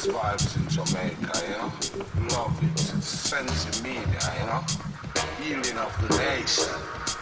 best vibes in Jamaica, you know. Love it. Sense of media, you know. Healing of the nation.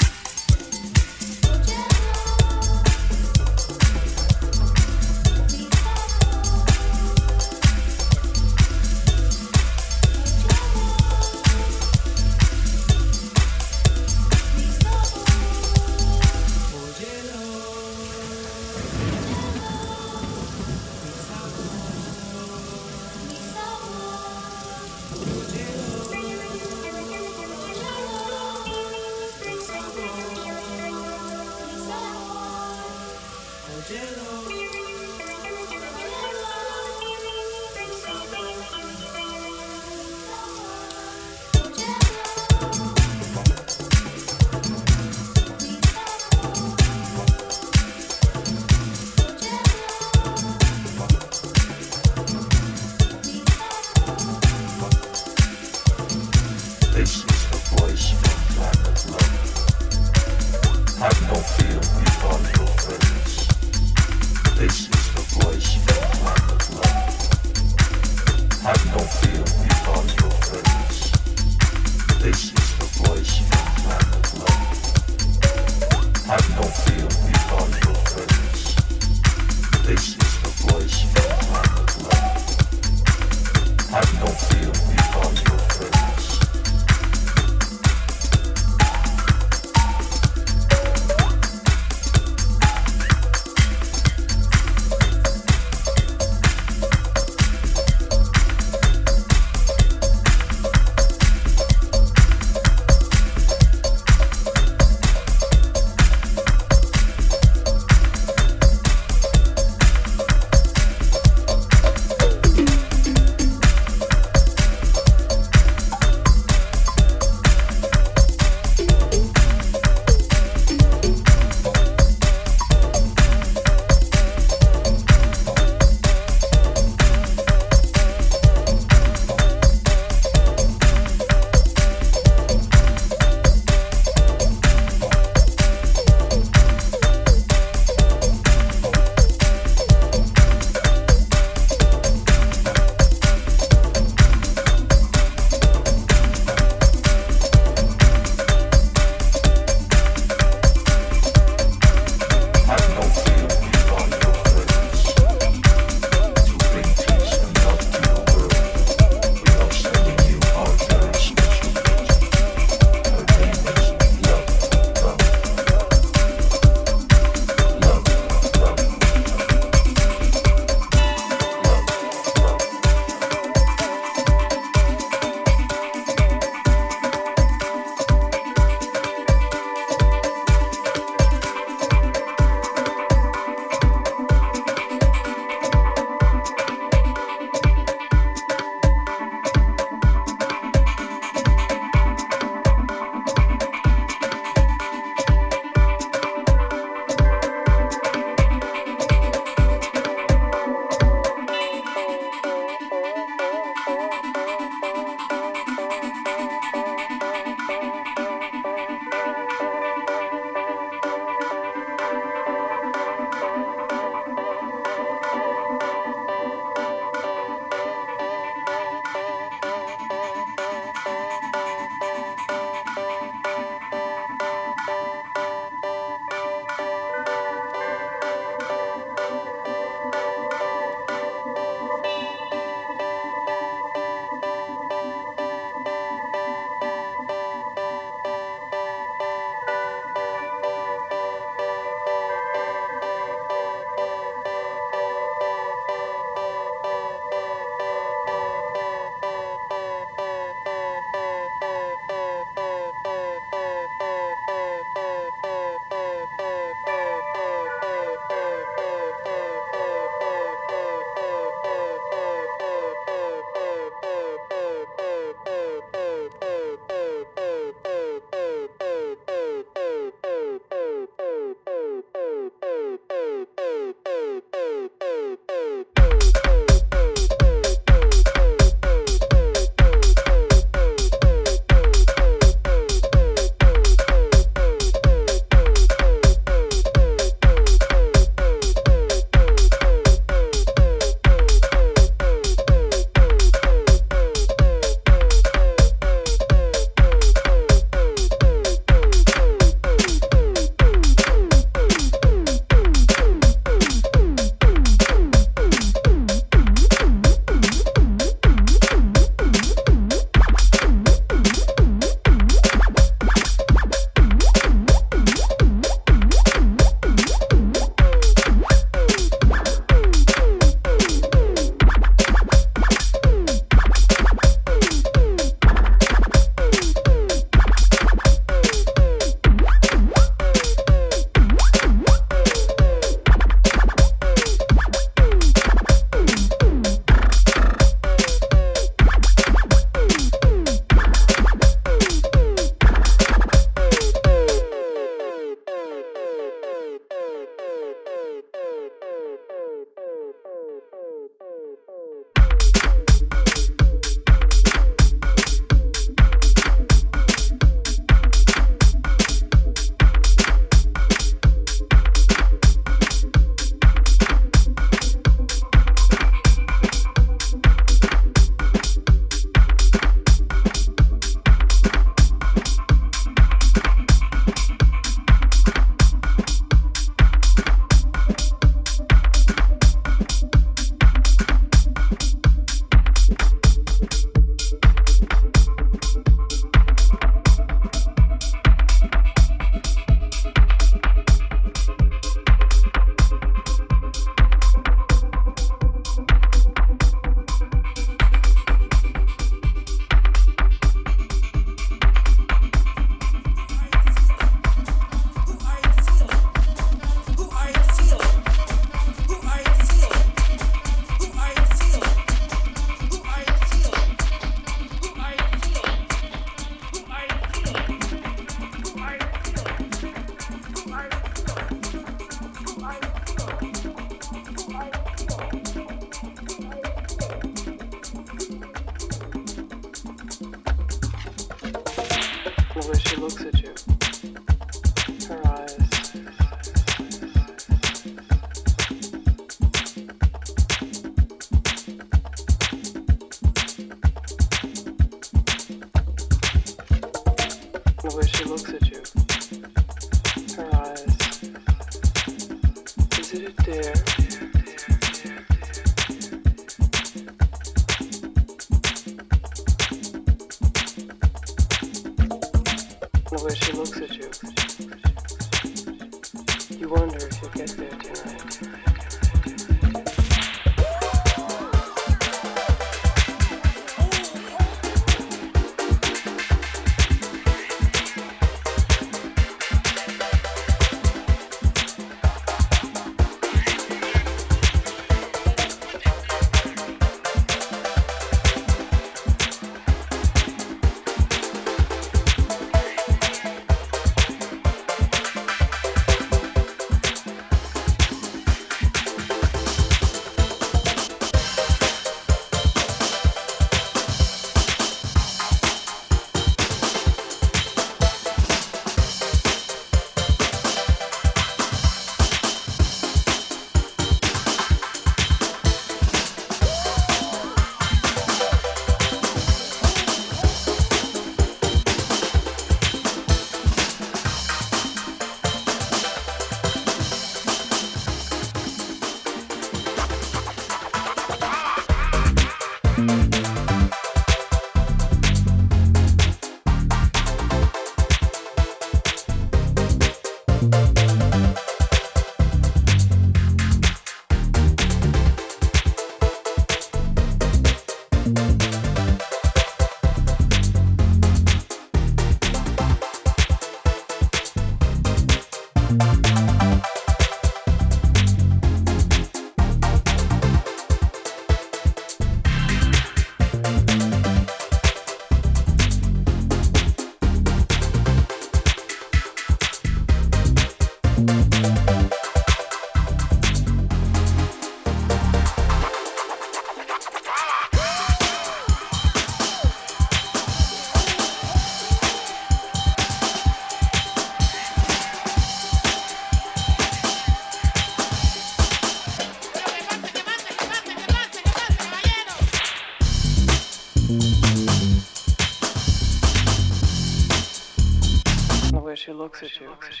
Box Show.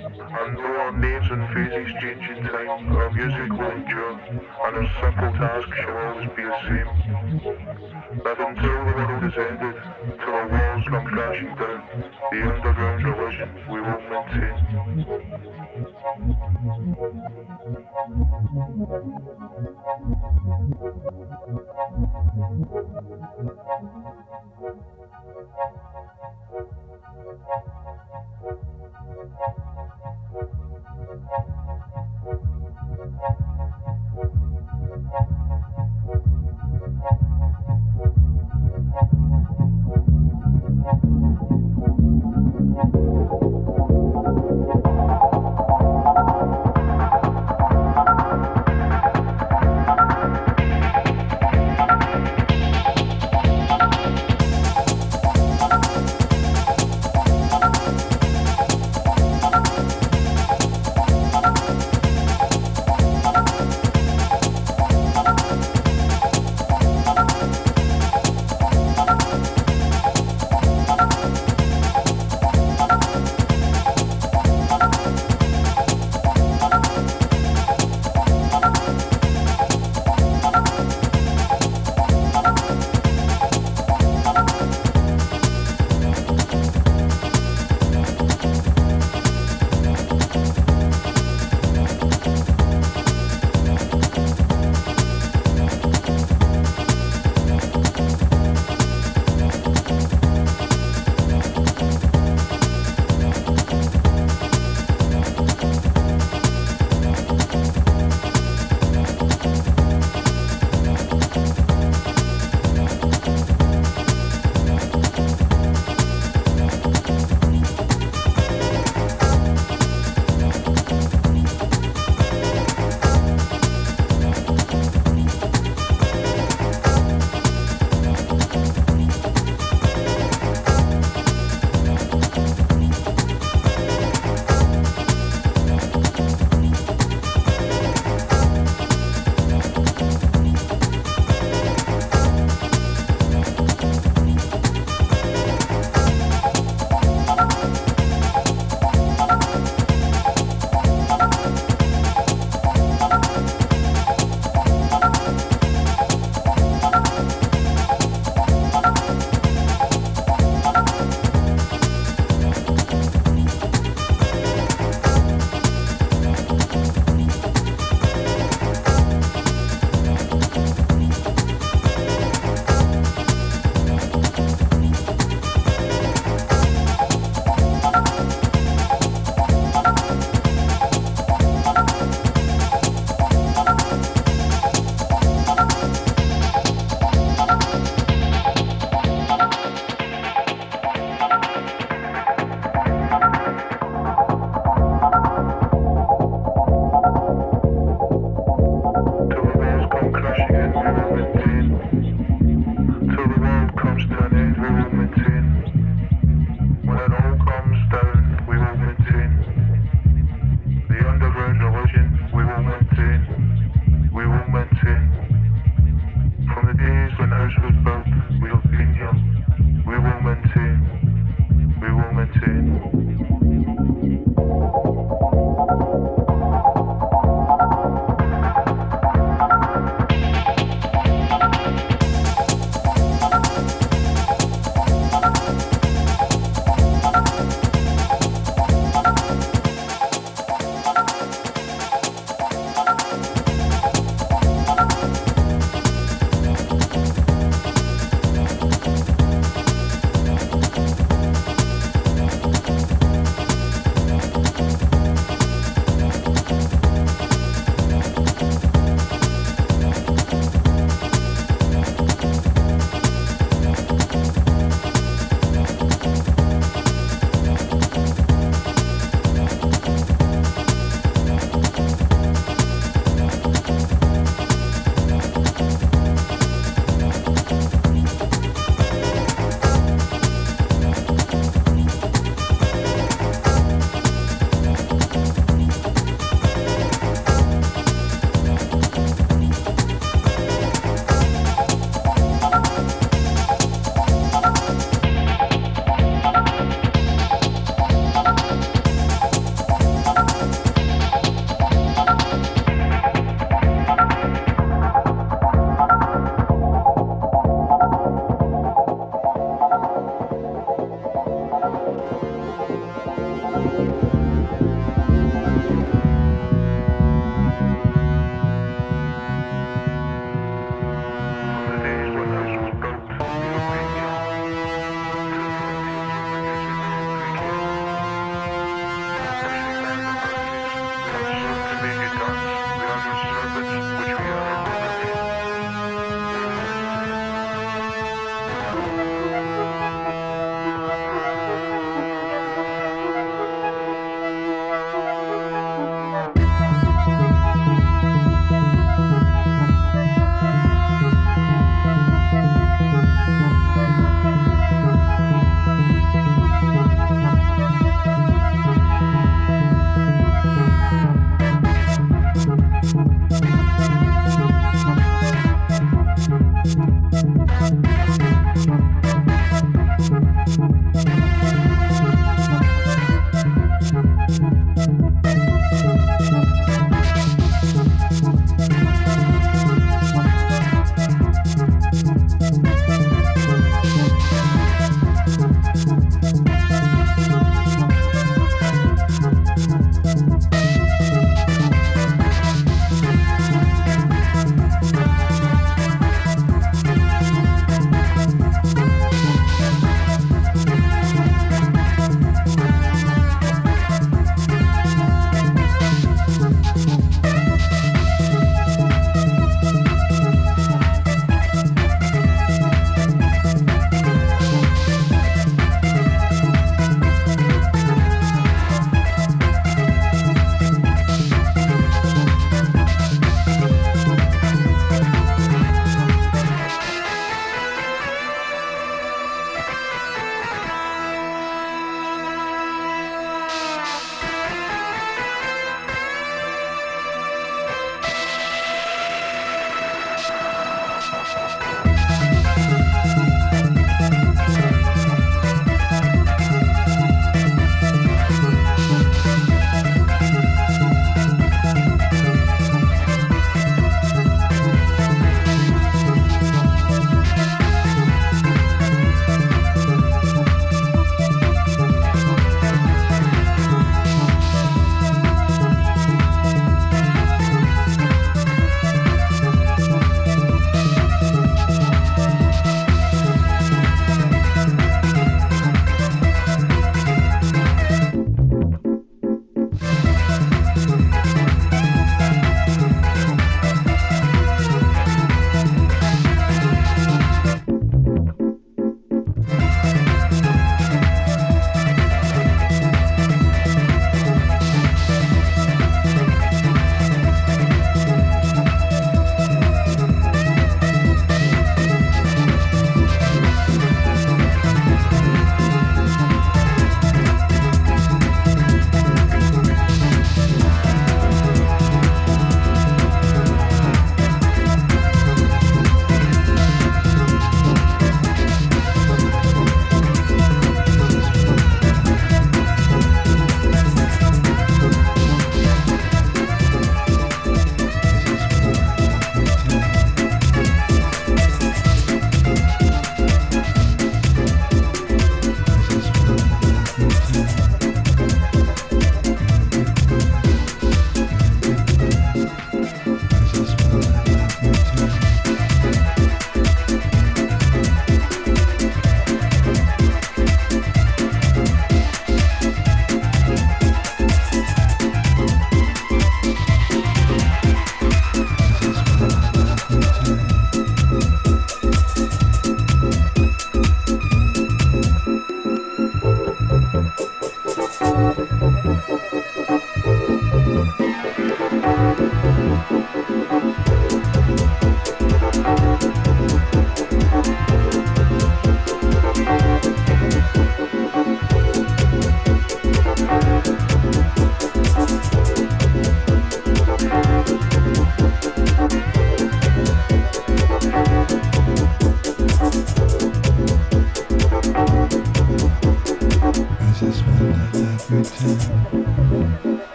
I know our names and phases change in time, our music will endure, and our simple task shall always be the same. That until the world is ended, till our walls come crashing down, the underground religion we will maintain.